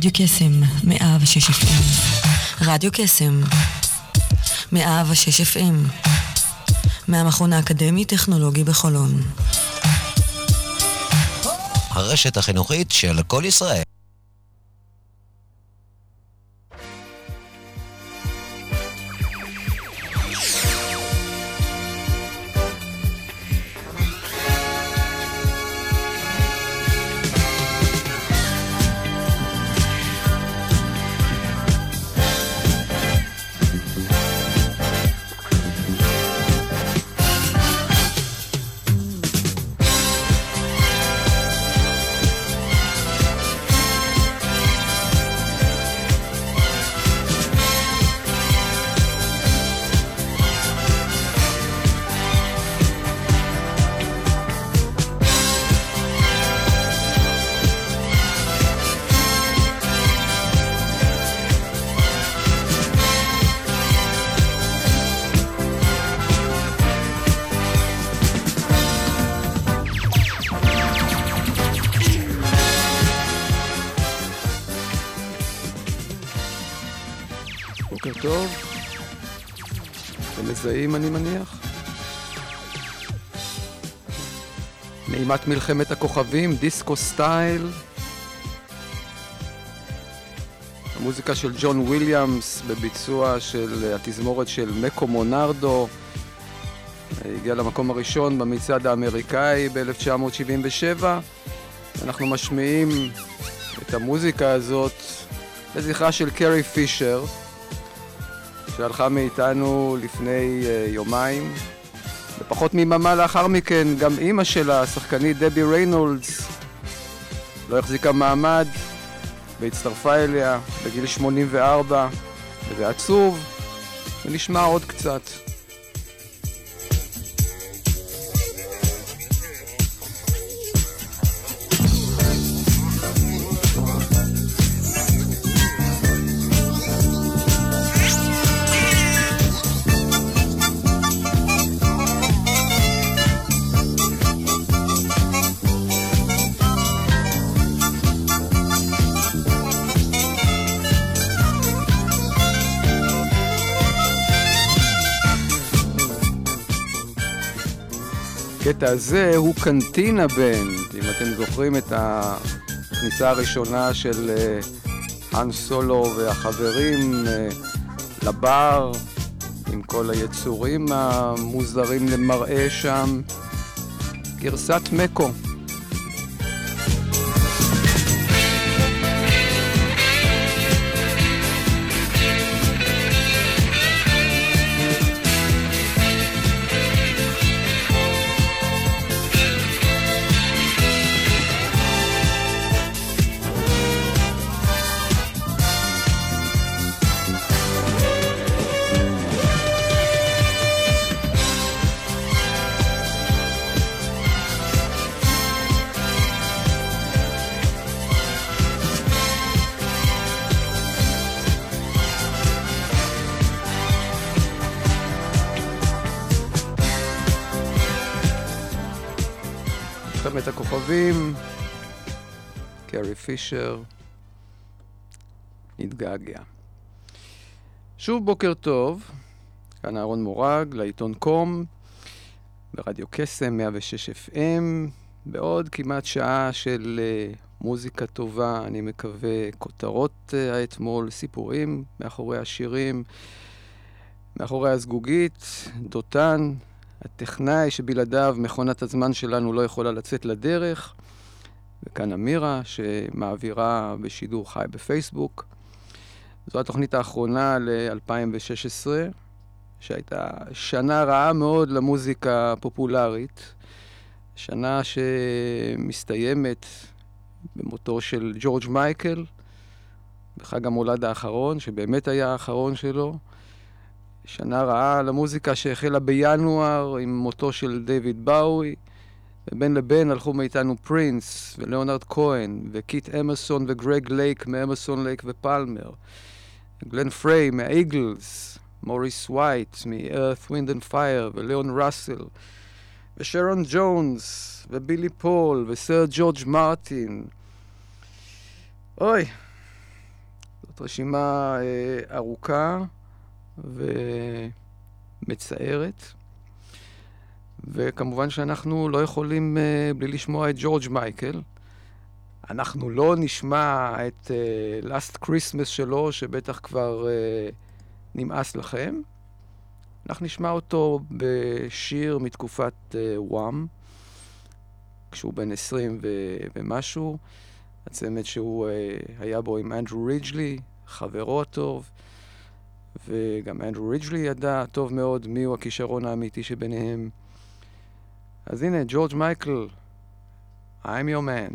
רדיו קסם, מאה ושש FM. רדיו קסם, מאה ושש FM. מהמכון האקדמי-טכנולוגי בחולון. הרשת החינוכית של כל ישראל. נעימת מלחמת הכוכבים, דיסקו סטייל. המוזיקה של ג'ון וויליאמס בביצוע של התזמורת של מקו מונרדו. הגיע למקום הראשון במצעד האמריקאי ב-1977. אנחנו משמיעים את המוזיקה הזאת לזכרה של קרי פישר. שהלכה מאיתנו לפני uh, יומיים. ופחות מיממה לאחר מכן, גם אימא שלה, השחקנית דבי ריינולדס, לא החזיקה מעמד והצטרפה אליה בגיל 84, וזה עצוב, ונשמע עוד קצת. הקטע הזה הוא קנטינה בנד, אם אתם זוכרים את הכניסה הראשונה של האן uh, סולו והחברים uh, לבר, עם כל היצורים המוזרים למראה שם, גרסת מקו. הכוכבים, קרי פישר, נתגעגע. שוב בוקר טוב, כאן אהרון מורג, לעיתון קום, ברדיו קסם 106 FM, בעוד כמעט שעה של uh, מוזיקה טובה, אני מקווה, כותרות uh, האתמול, סיפורים מאחורי השירים, מאחורי הזגוגית, דותן, הטכנאי שבלעדיו מכונת הזמן שלנו לא יכולה לצאת לדרך, וכאן אמירה שמעבירה בשידור חי בפייסבוק. זו התוכנית האחרונה ל-2016, שהייתה שנה רעה מאוד למוזיקה הפופולרית, שנה שמסתיימת במותו של ג'ורג' מייקל, בחג המולד האחרון, שבאמת היה האחרון שלו. שנה רעה למוזיקה שהחלה בינואר עם מותו של דיוויד באוי, ובין לבין הלכו מאיתנו פרינס וליאונרד כהן וקיט אמרסון וגרג לייק מאמרסון לייק ופלמר, גלן פריי מהאיגלס, מוריס וייט מ-earth, wind and fire וליאון ראסל ושרון ג'ונס ובילי פול וסר ג'ורג' מרטין. אוי, רשימה אה, ארוכה ומצערת. וכמובן שאנחנו לא יכולים אה, בלי לשמוע את ג'ורג' מייקל. אנחנו לא נשמע את uh, Last Christmas שלו, שבטח כבר uh, נמאס לכם. אנחנו נשמע אותו בשיר מתקופת וואם, uh, כשהוא בן 20 ו- ומשהו. הצמד שהוא uh, היה בו עם אנדרו ריג'לי, חברו הטוב, וגם אנדרו ריג'לי ידע טוב מאוד מיהו הכישרון האמיתי שביניהם. אז הנה, ג'ורג' מייקל, I'm your man.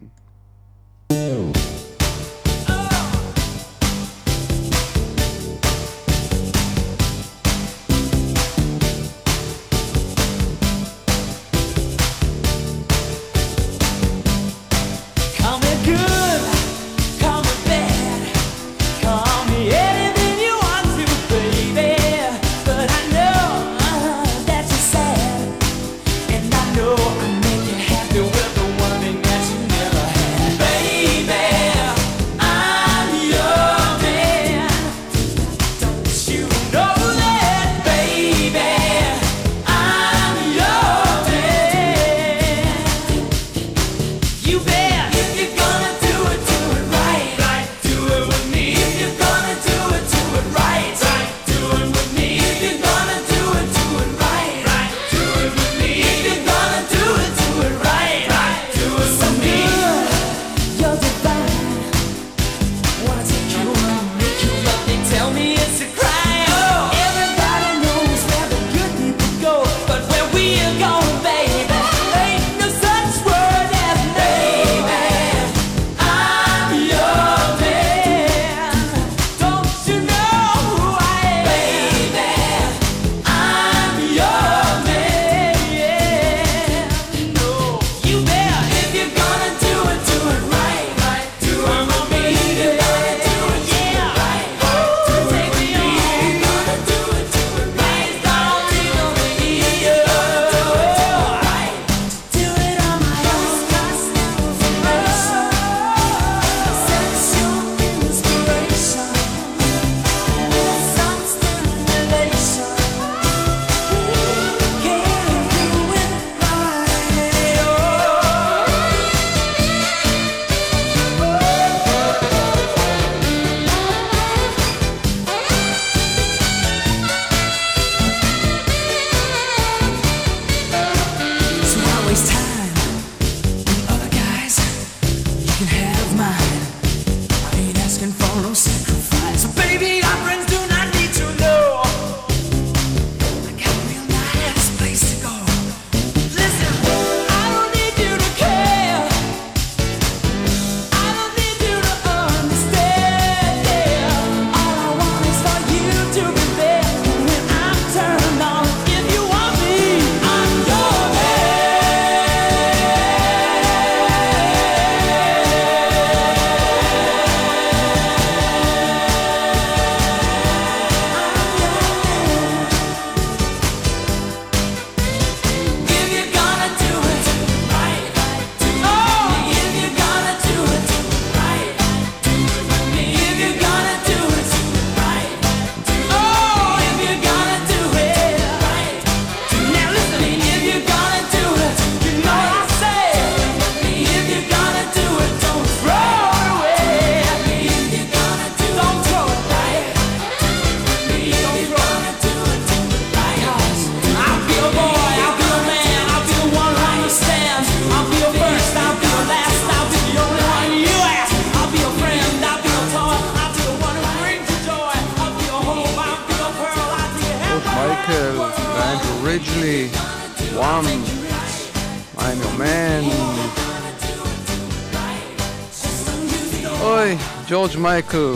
מייקל,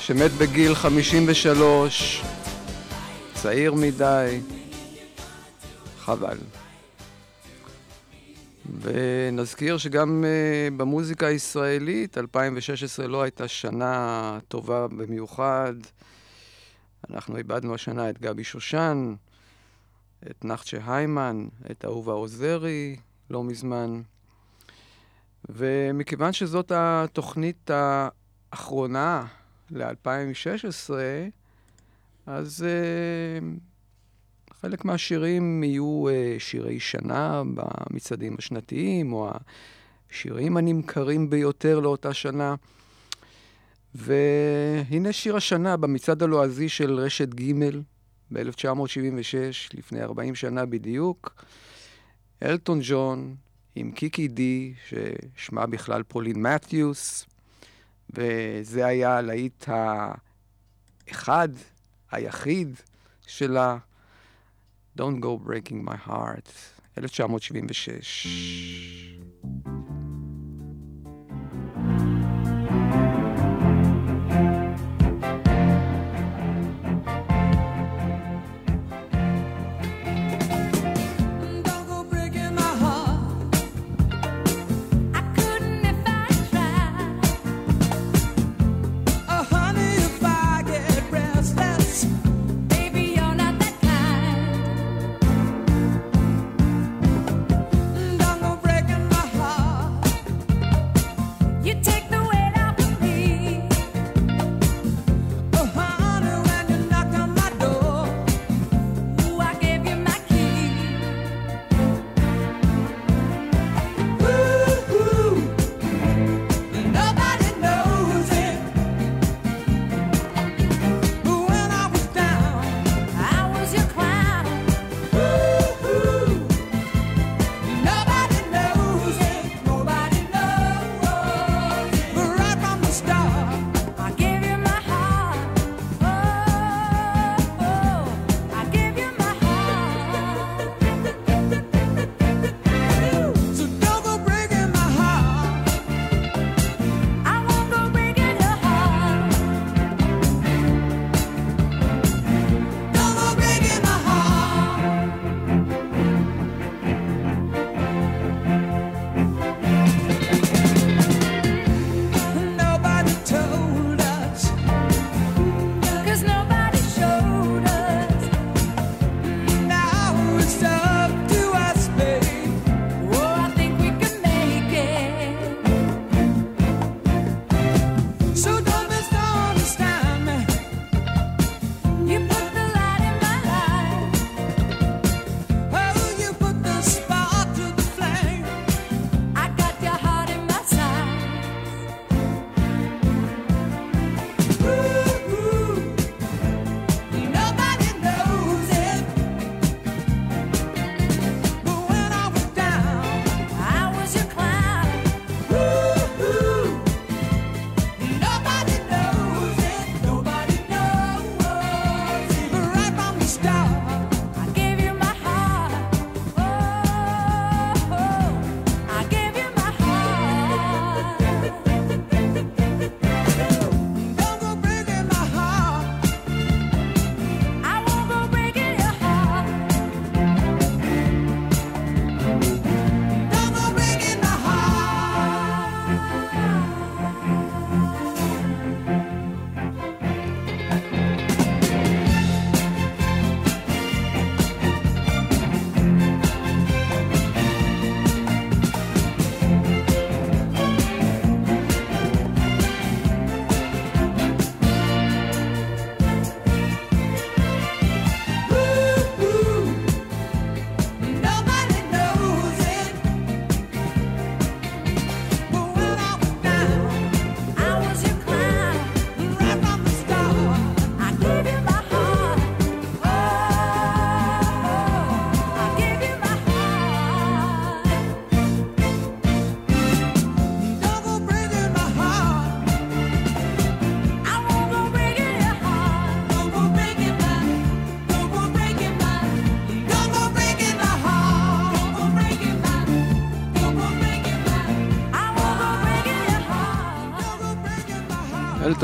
שמת בגיל 53, צעיר מדי, חבל. ונזכיר שגם uh, במוזיקה הישראלית, 2016 לא הייתה שנה טובה במיוחד. אנחנו איבדנו השנה את גבי שושן, את נחצ'ה היימן, את אהובה עוזרי, לא מזמן. ומכיוון שזאת התוכנית. האחרונה ל-2016, אז uh, חלק מהשירים יהיו uh, שירי שנה במצעדים השנתיים, או השירים הנמכרים ביותר לאותה שנה. והנה שיר השנה במצעד הלועזי של רשת ג' ב-1976, לפני 40 שנה בדיוק. אלטון ג'ון עם קיקי די, ששמה בכלל פולין מתיוס, וזה היה הלהיט האחד, היחיד שלה, Don't Go Breaking My Heart, 1976.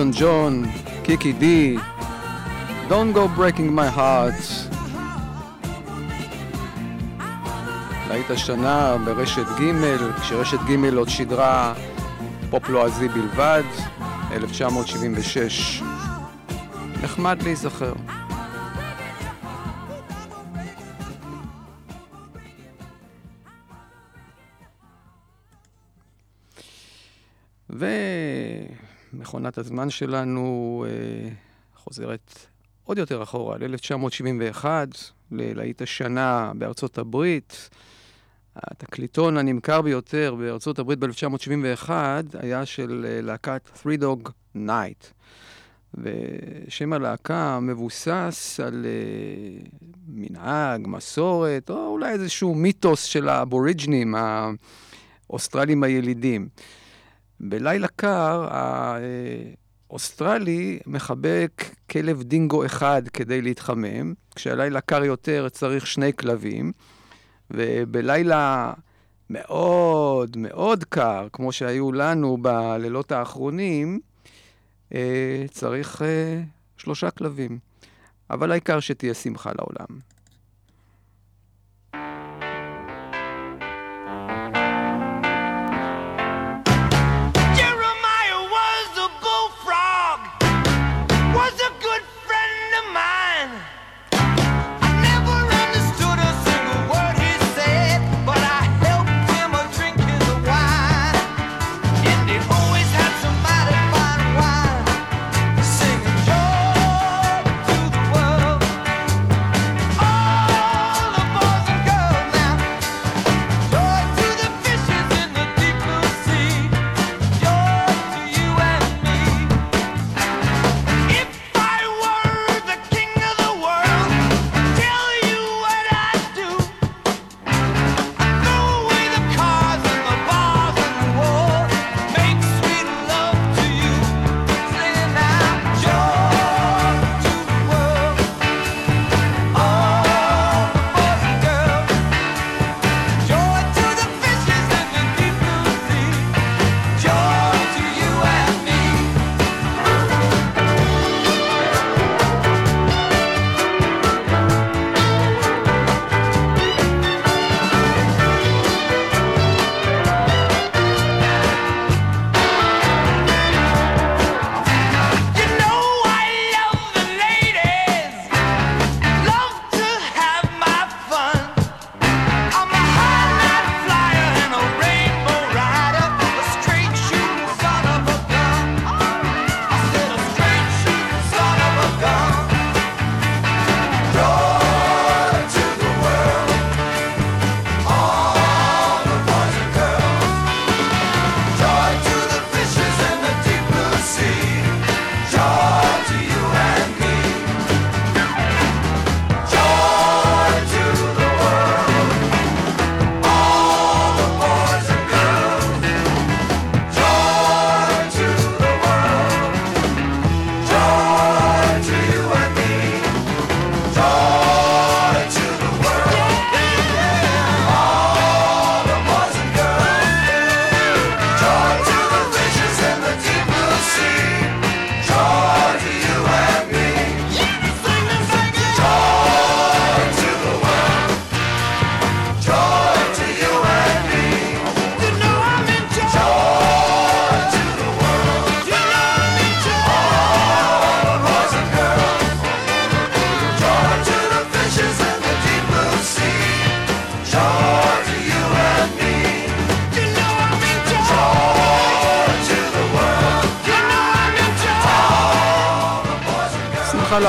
אלטון ג'ון, קיקי די, Don't go breaking my heart. להיט השנה ברשת ג', כשרשת ג' עוד שידרה פופ לועזי בלבד, 1976. נחמד להיזכר. מכונת הזמן שלנו אה, חוזרת עוד יותר אחורה, ל-1971, ללהיט השנה בארצות הברית. התקליטון הנמכר ביותר בארצות הברית ב-1971 היה של אה, להקת Three Dog Night. ושם הלהקה מבוסס על uh, מנהג, מסורת, או אולי איזשהו מיתוס של האבוריג'נים, האוסטרלים הילידים. בלילה קר, האוסטרלי מחבק כלב דינגו אחד כדי להתחמם, כשהלילה קר יותר צריך שני כלבים, ובלילה מאוד מאוד קר, כמו שהיו לנו בלילות האחרונים, אה, צריך אה, שלושה כלבים. אבל העיקר שתהיה שמחה לעולם.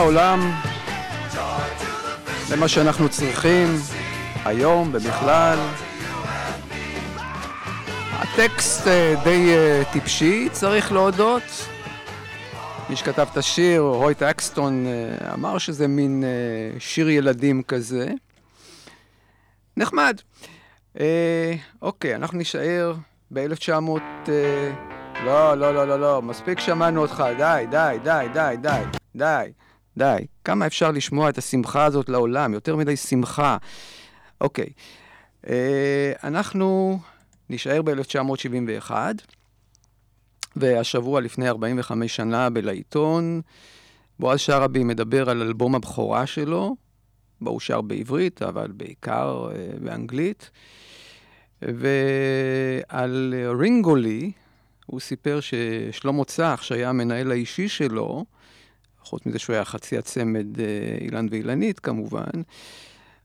לעולם, זה מה שאנחנו צריכים היום ובכלל. הטקסט אה, די אה, טיפשי, צריך להודות. מי שכתב את השיר, רויט אקסטון, אה, אמר שזה מין שיר ילדים כזה. נחמד. אוקיי, אנחנו נישאר ב-1900... לא, לא, לא, לא, לא, מספיק שמענו אותך, די, די, די, די, די, די. די. כמה אפשר לשמוע את השמחה הזאת לעולם? יותר מדי שמחה. אוקיי. אה, אנחנו נשאר ב-1971, והשבוע לפני 45 שנה בלעיתון, בועז שרעבי מדבר על אלבום הבכורה שלו, בו הוא שר בעברית, אבל בעיקר אה, באנגלית. ועל רינגולי, הוא סיפר ששלמה צח, שהיה המנהל האישי שלו, חוץ מזה שהוא היה חצי הצמד אה, אילן ואילנית כמובן,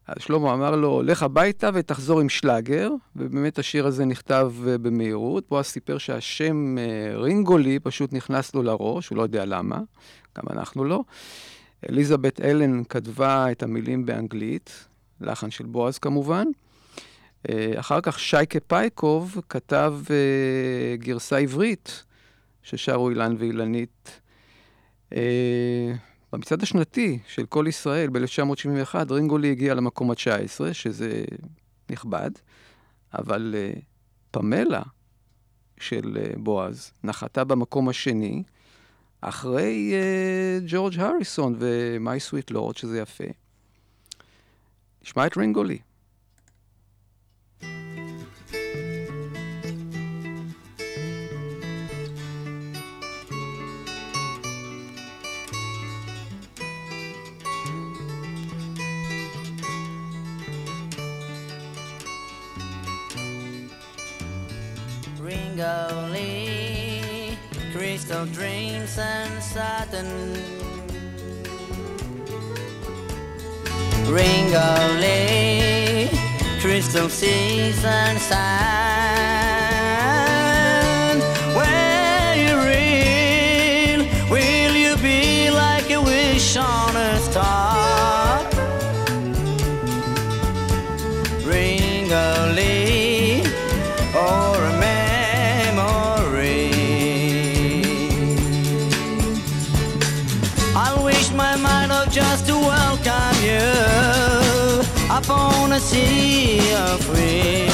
אז שלמה אמר לו, לך הביתה ותחזור עם שלאגר, ובאמת השיר הזה נכתב אה, במהירות. בועז סיפר שהשם אה, רינגולי פשוט נכנס לו לראש, הוא לא יודע למה, גם אנחנו לא. אליזבת אלן כתבה את המילים באנגלית, לחן של בועז כמובן. אחר כך שייקה פייקוב כתב גרסה עברית ששרו אילן ואילנית. במצעד השנתי של כל ישראל ב-1971, רינגולי הגיע למקום ה-19, שזה נכבד, אבל uh, פמלה של uh, בועז נחתה במקום השני, אחרי ג'ורג' הריסון ו-My Sweet Lord, שזה יפה. נשמע את רינגולי. Ringoli, crystal dreams and satin. Ringoli, crystal seas and sand. see a friend.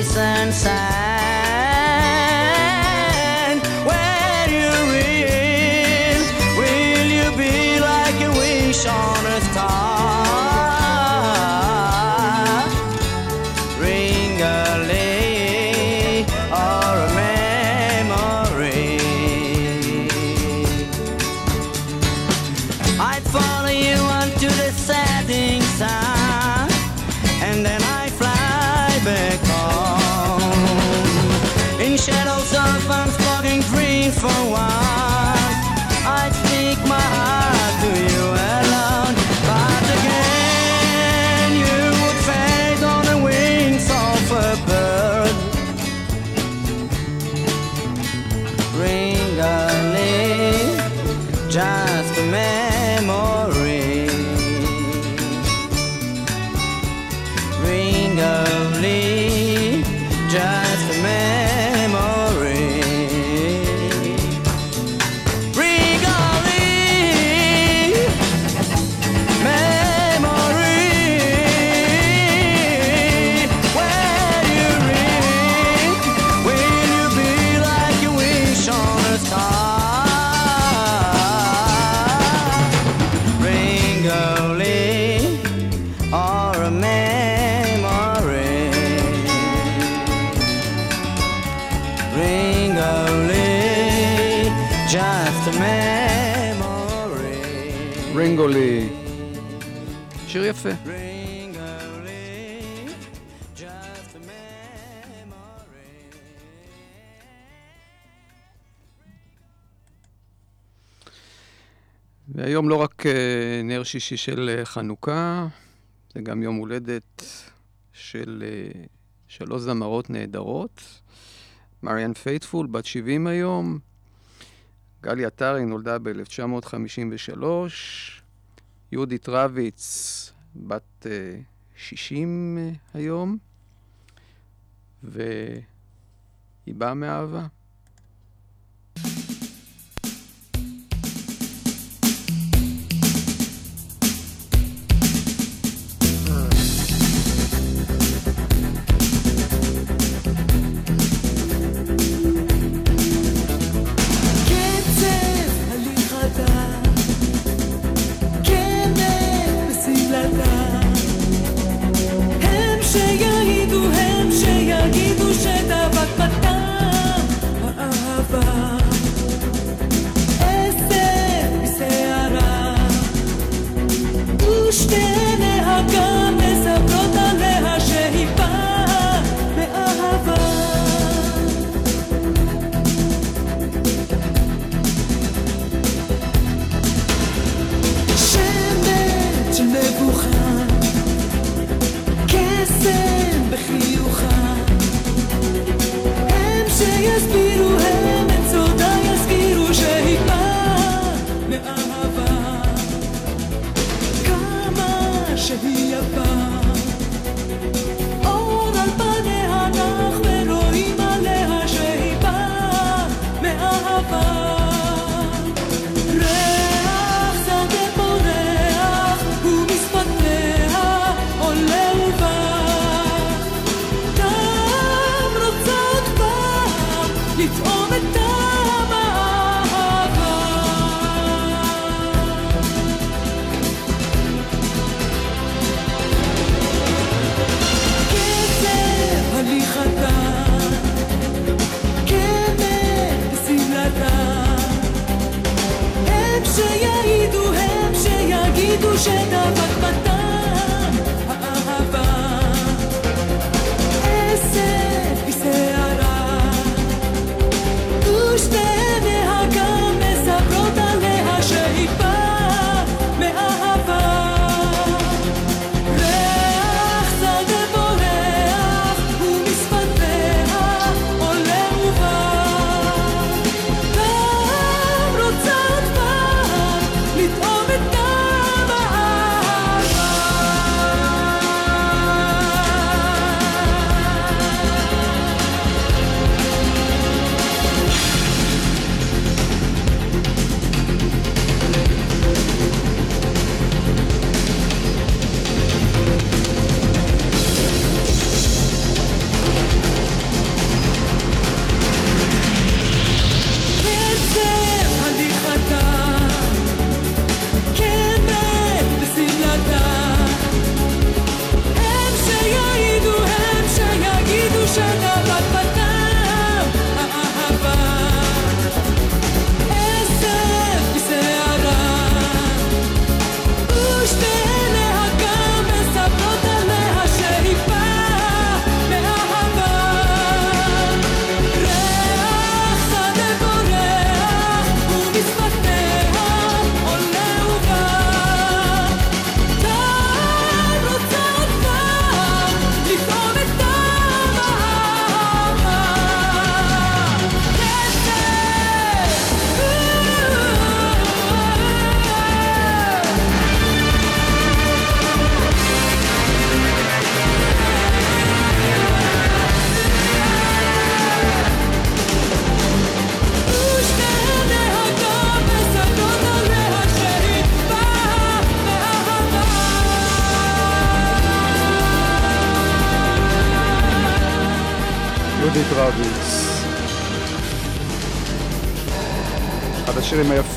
reason side. והיום לא רק אה, נר שישי של אה, חנוכה, זה גם יום הולדת של אה, שלוש זמרות נהדרות. מריאן פייטפול, בת 70 היום. גלי עטרי נולדה ב-1953. יהודית רביץ, בת אה, 60 אה, היום. והיא באה מאהבה.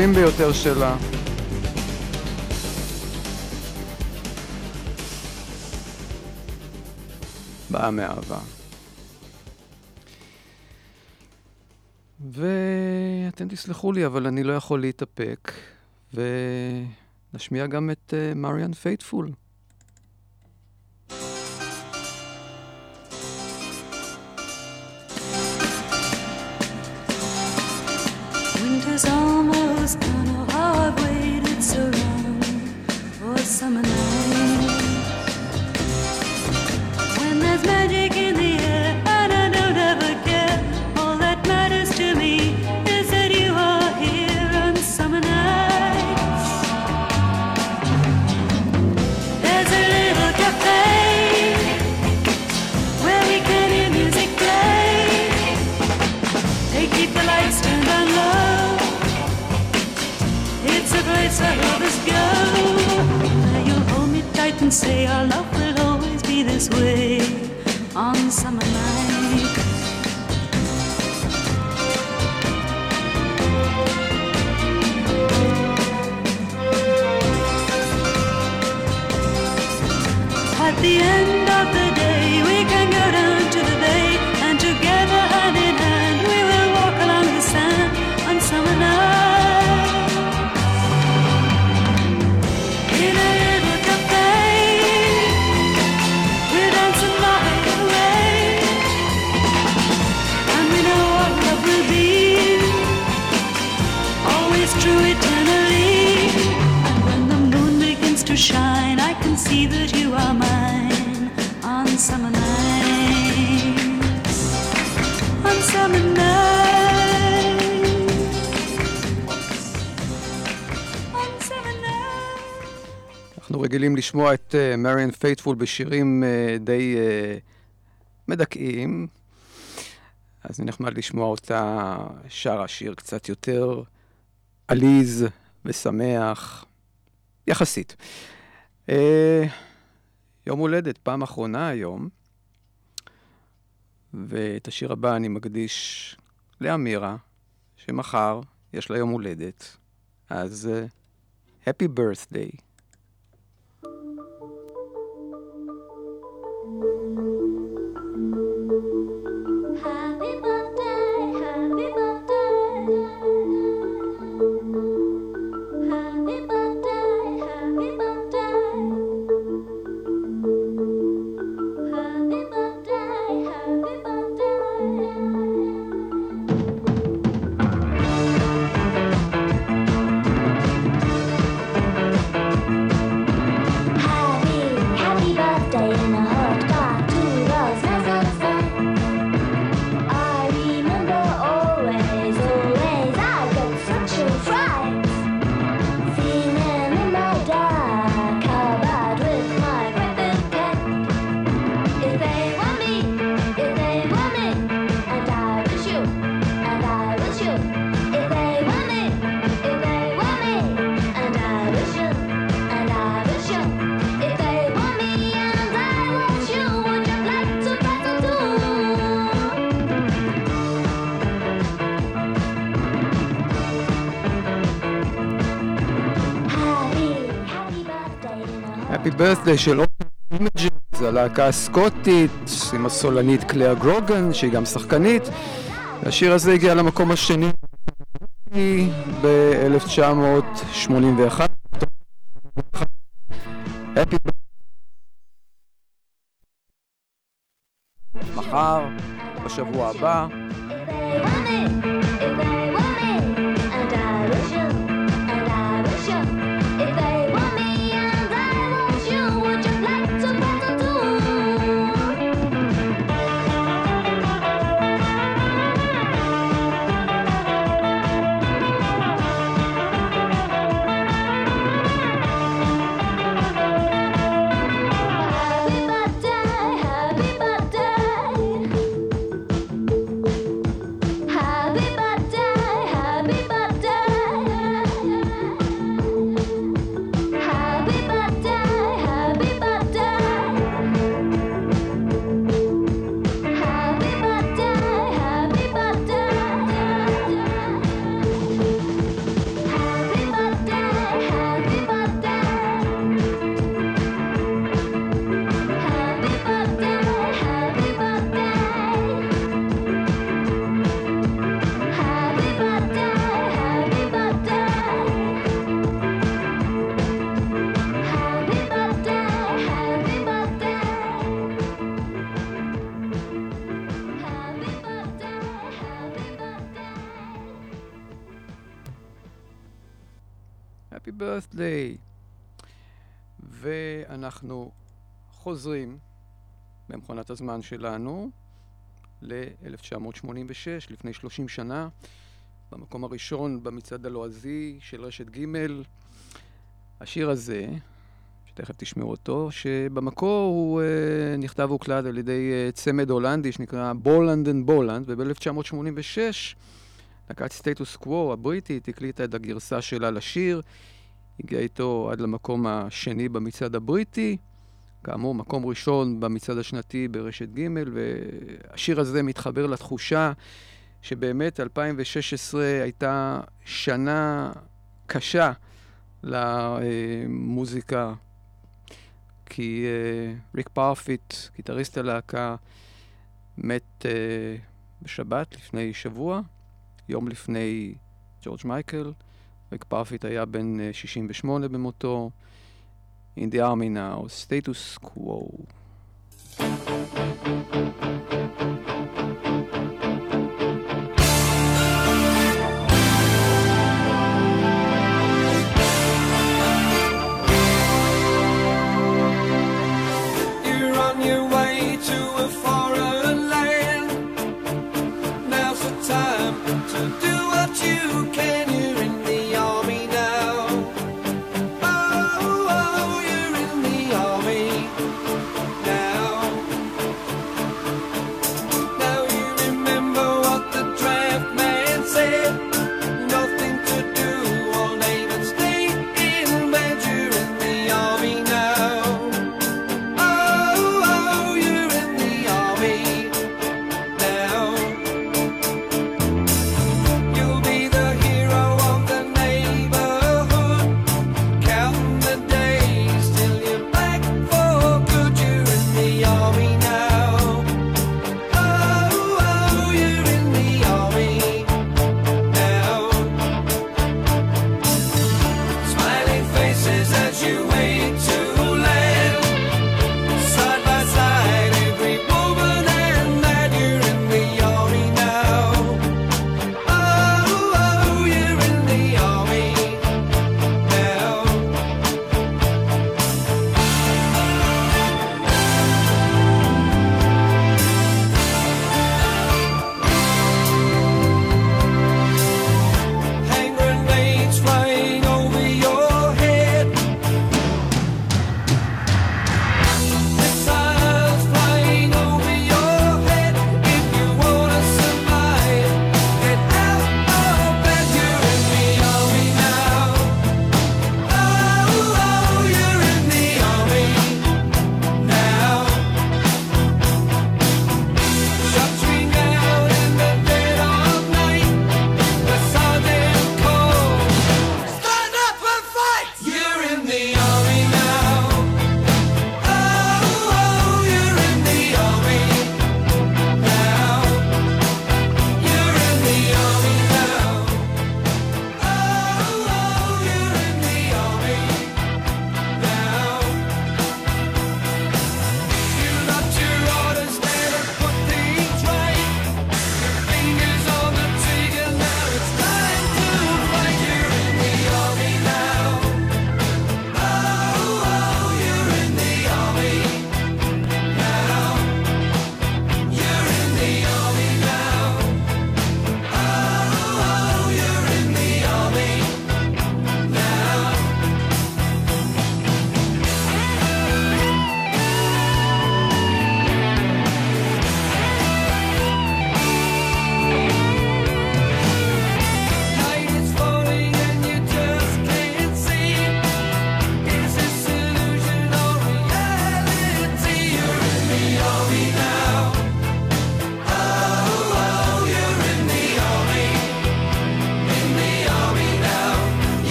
היפים ביותר שלה. באה מאהבה. ואתם תסלחו לי, אבל אני לא יכול להתאפק, ונשמיע גם את אה, מריאן אה, פייטפול. summer is kinda hard way. לשמוע את מריאן אה, פייטפול בשירים אה, די אה, מדכאים, אז זה נחמד לשמוע אותה שרה שיר קצת יותר עליז ושמח, יחסית. אה, יום הולדת, פעם אחרונה היום, ואת השיר הבא אני מקדיש לאמירה, שמחר יש לה יום הולדת, אז uh, Happy Birthday. Birthday של אימג'ס, הלהקה הסקוטית עם הסולנית קלייר גרוגן, שהיא גם שחקנית. השיר הזה הגיע למקום השני ב-1981. מחר, בשבוע הבא. Birthday. ואנחנו חוזרים במכונת הזמן שלנו ל-1986, לפני 30 שנה, במקום הראשון במצעד הלועזי של רשת ג'. השיר הזה, שתכף תשמעו אותו, שבמקור הוא אה, נכתב והוקלט על ידי אה, צמד הולנדי שנקרא בולנד אנד בולנד, וב-1986 להקת סטטוס קוו הבריטית הקליטה את הגרסה שלה לשיר. הגיע איתו עד למקום השני במצעד הבריטי, כאמור, מקום ראשון במצעד השנתי ברשת ג', והשיר הזה מתחבר לתחושה שבאמת 2016 הייתה שנה קשה למוזיקה, כי אה, ריק פרפיט, גיטריסט הלהקה, מת אה, בשבת לפני שבוע, יום לפני ג'ורג' מייקל. ריק פרפיט היה בן 68 במותו. In the army now, status quo.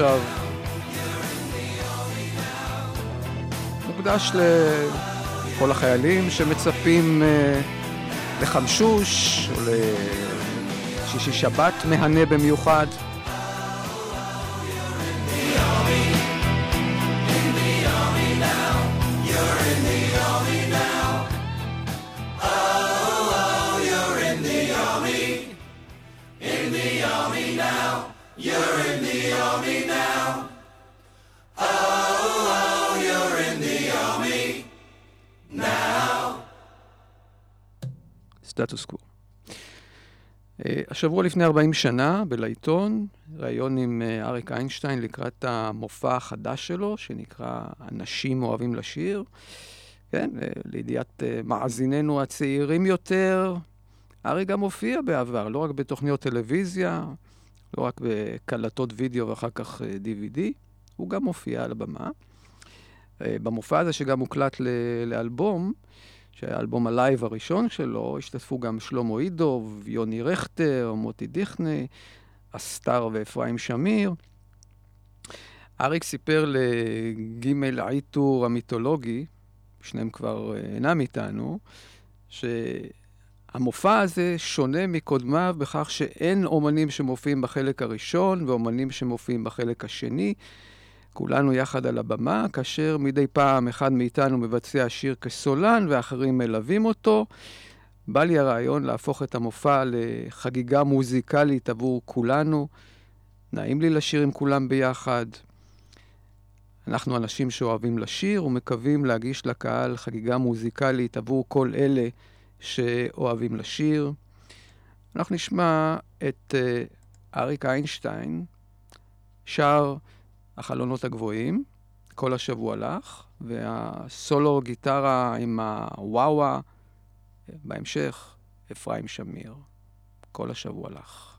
עכשיו. מוקדש לכל החיילים שמצפים אה, לחמשוש או לשישי שבת מהנה במיוחד. סטטוס קוו. אה, השבוע לפני 40 שנה, בלעיתון, ראיון עם אה, אריק איינשטיין לקראת המופע החדש שלו, שנקרא "אנשים אוהבים לשיר". כן, אה, לידיעת מאזיננו הצעירים יותר, אריק גם הופיע בעבר, לא רק בתוכניות טלוויזיה, לא רק בקלטות וידאו ואחר כך DVD, הוא גם מופיע על הבמה. במופע הזה, שגם הוקלט לאלבום, שהיה אלבום הלייב הראשון שלו, השתתפו גם שלמה אידוב, יוני רכטר, מוטי דיכנה, אסתר ואפרים שמיר. אריק סיפר לגימל עיטור המיתולוגי, שניהם כבר אה, אינם איתנו, שהמופע הזה שונה מקודמיו בכך שאין אומנים שמופיעים בחלק הראשון ואומנים שמופיעים בחלק השני. כולנו יחד על הבמה, כאשר מדי פעם אחד מאיתנו מבצע שיר כסולן ואחרים מלווים אותו. בא לי הרעיון להפוך את המופע לחגיגה מוזיקלית עבור כולנו. נעים לי לשיר עם כולם ביחד. אנחנו אנשים שאוהבים לשיר ומקווים להגיש לקהל חגיגה מוזיקלית עבור כל אלה שאוהבים לשיר. אנחנו נשמע את uh, אריק איינשטיין שר החלונות הגבוהים, כל השבוע לך, והסולו גיטרה עם הוואווה, בהמשך, אפרים שמיר, כל השבוע לך.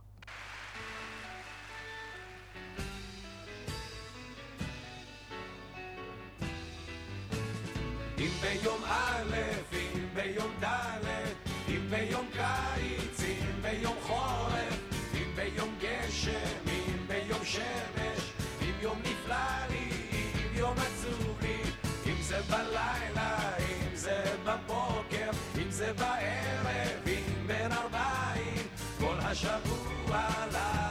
אם ביום א', אם ביום ד', אם ביום קיץ, אם ביום חורף, אם ביום גשם, אם ביום שמש, אם זה בערב, אם בין ארבעים, כל השבוע לך,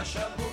כל השבוע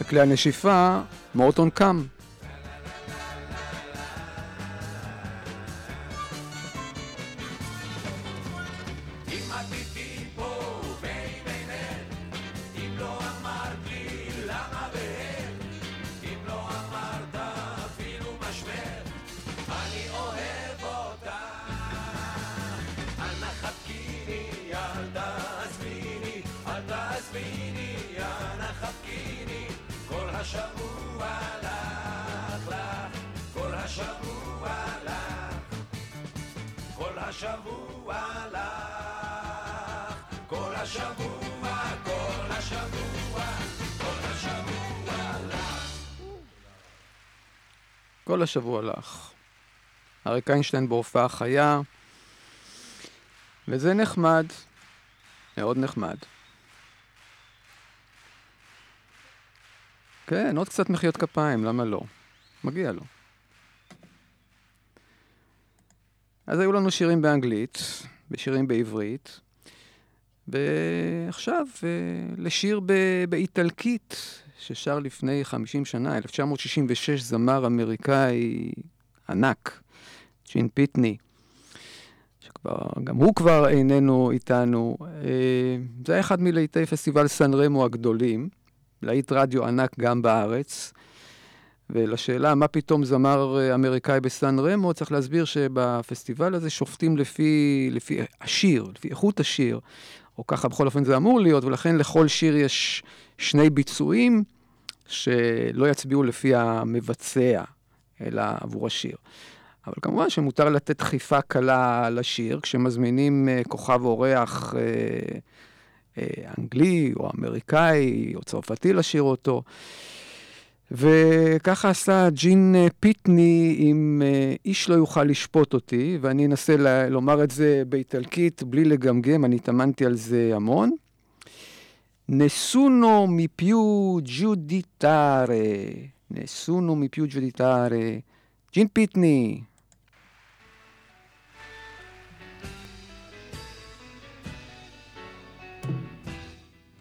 בכלי הנשיפה, מורטון קאם. השבוע לך. אריק איינשטיין בהופעה חיה, וזה נחמד, מאוד נחמד. כן, עוד קצת מחיאות כפיים, למה לא? מגיע לו. אז היו לנו שירים באנגלית, ושירים בעברית, ועכשיו אה, לשיר באיטלקית, ששר לפני 50 שנה, 1966, זמר אמריקאי ענק, ג'ין פיטני, שכבר, גם הוא כבר איננו איתנו. אה, זה היה אחד מלהיטי פסטיבל סן רמו הגדולים, להיט רדיו ענק גם בארץ. ולשאלה מה פתאום זמר אה, אמריקאי בסן רמו, צריך להסביר שבפסטיבל הזה שופטים לפי, לפי השיר, לפי איכות השיר, או ככה בכל אופן זה אמור להיות, ולכן לכל שיר יש שני ביצועים שלא יצביעו לפי המבצע, אלא עבור השיר. אבל כמובן שמותר לתת דחיפה קלה לשיר, כשמזמינים אה, כוכב אורח אה, אה, אנגלי או אמריקאי או צרפתי לשיר אותו. וככה עשה ג'ין פיטני עם איש לא יוכל לשפוט אותי, ואני אנסה לומר את זה באיטלקית בלי לגמגם, אני התאמנתי על זה המון. נסונו מפיו ג'ודיטארה, נסונו מפיו ג'ודיטארה, ג'ין פיטני.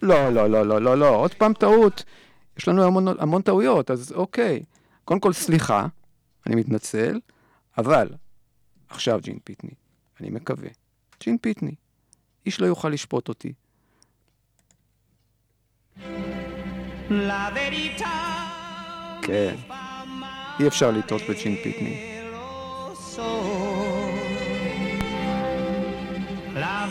לא, לא, לא, לא, לא, לא, עוד פעם טעות. יש לנו המון, המון טעויות, אז אוקיי. קודם כל, סליחה, אני מתנצל, אבל עכשיו ג'ין פיטני, אני מקווה. ג'ין פיטני, איש לא יוכל לשפוט אותי. כן, אי אפשר לטעות בג'ין פיטני. La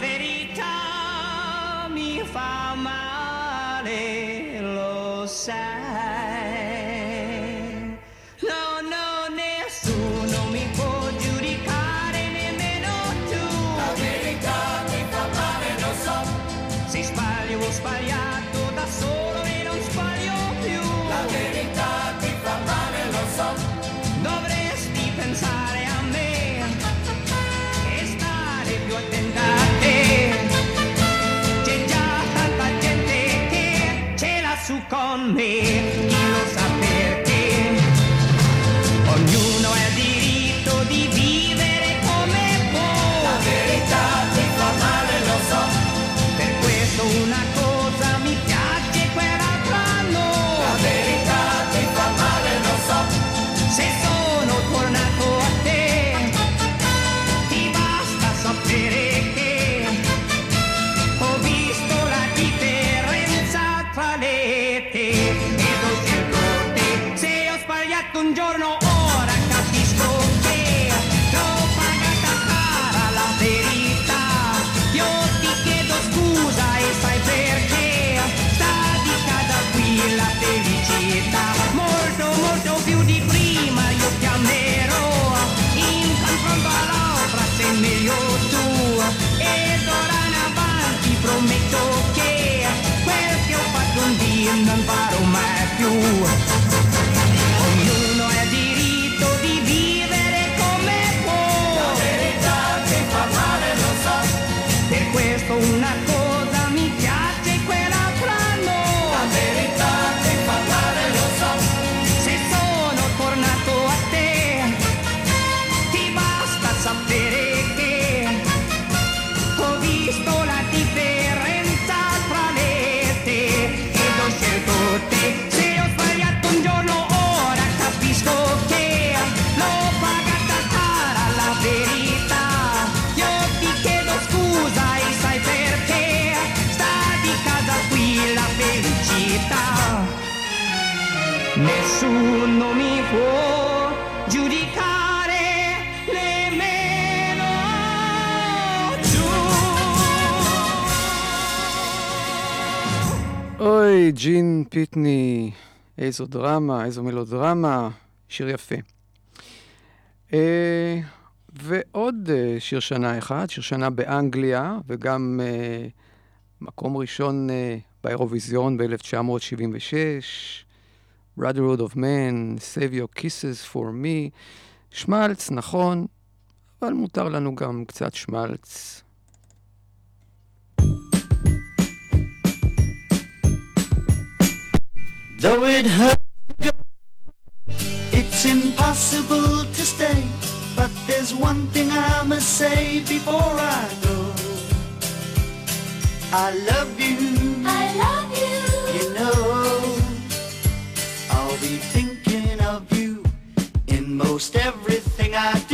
me. Nessuno mi può giudicare nemmeno tu. אוי, ג'ין פיטני, איזו דרמה, איזו מלודרמה, שיר יפה. אה, ועוד אה, שיר שנה אחד, שיר שנה באנגליה, וגם אה, מקום ראשון אה, באירוויזיון ב-1976, Brotherhood of Man, Save Your Kisses for Me, שמלץ, נכון, אבל מותר לנו גם קצת שמלץ. Though it hurt, it's impossible to stay. But there's one thing I must say before I go. I love you. I love you. most everything I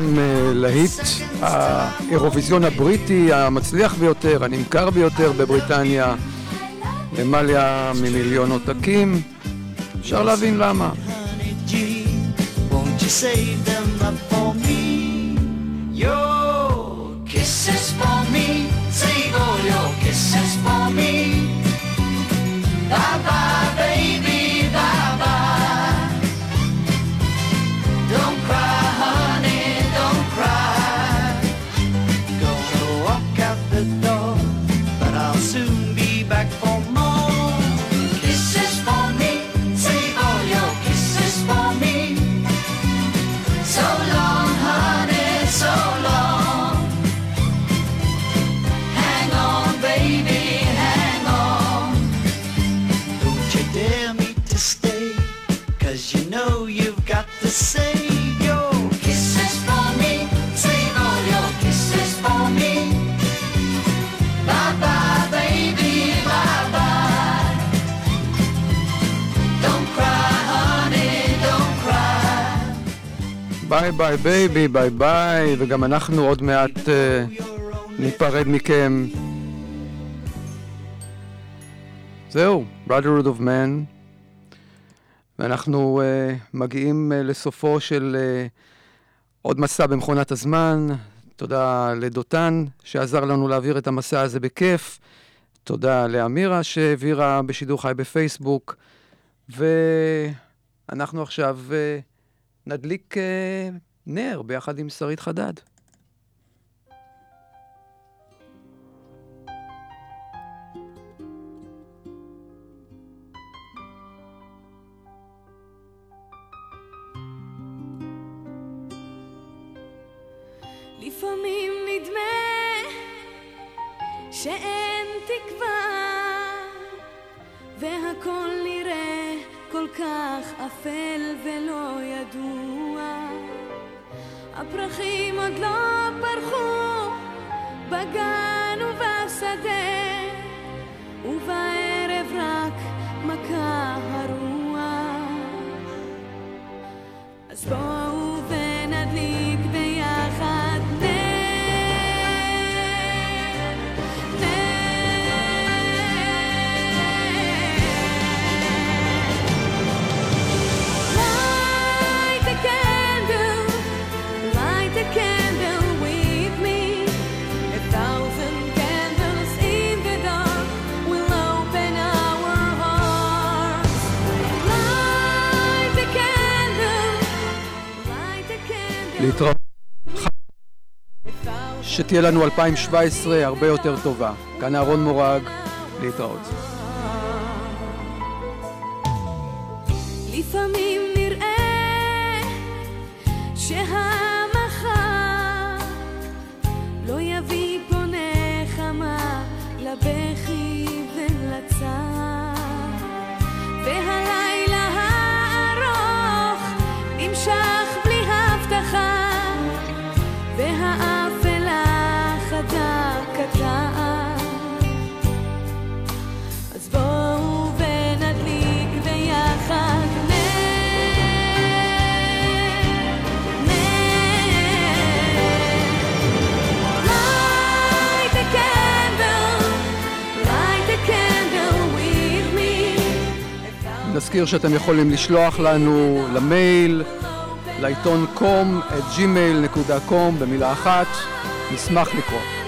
גם אה, להיט האירוויזיון הבריטי המצליח ביותר, הנמכר ביותר בבריטניה, למעלה ממיליון עותקים. אפשר להבין למה. Bye bye, baby. Bye bye baby, bye bye, וגם אנחנו עוד מעט אה, ניפרד מכם. זהו, Brotherhood of Man, ואנחנו אה, מגיעים אה, לסופו של אה, עוד מסע במכונת הזמן. תודה לדותן, שעזר לנו להעביר את המסע הזה בכיף. תודה לאמירה, שהעבירה בשידור חי בפייסבוק. ואנחנו עכשיו... Uh, נדליק אה, נר ביחד עם שרית חדד. שאין תקווה והכל נראה כל כך אפל ולא ידוע. הפרחים עוד לא פרחו בגן ובשדה ובערב רק מכה הרוח. אז בואו ונדליק שתהיה לנו 2017 הרבה יותר טובה. כאן אהרון מורג, להתראות. נזכיר שאתם יכולים לשלוח לנו למייל, לעיתון קום, את gmail.com במילה אחת, נשמח לקרוא.